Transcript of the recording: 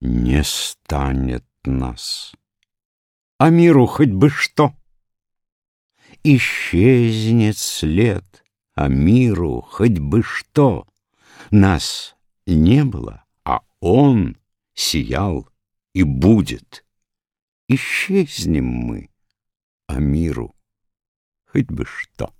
Не станет нас, а миру хоть бы что. Исчезнет след, а миру хоть бы что. Нас не было, а он сиял и будет. Исчезнем мы, а миру хоть бы что.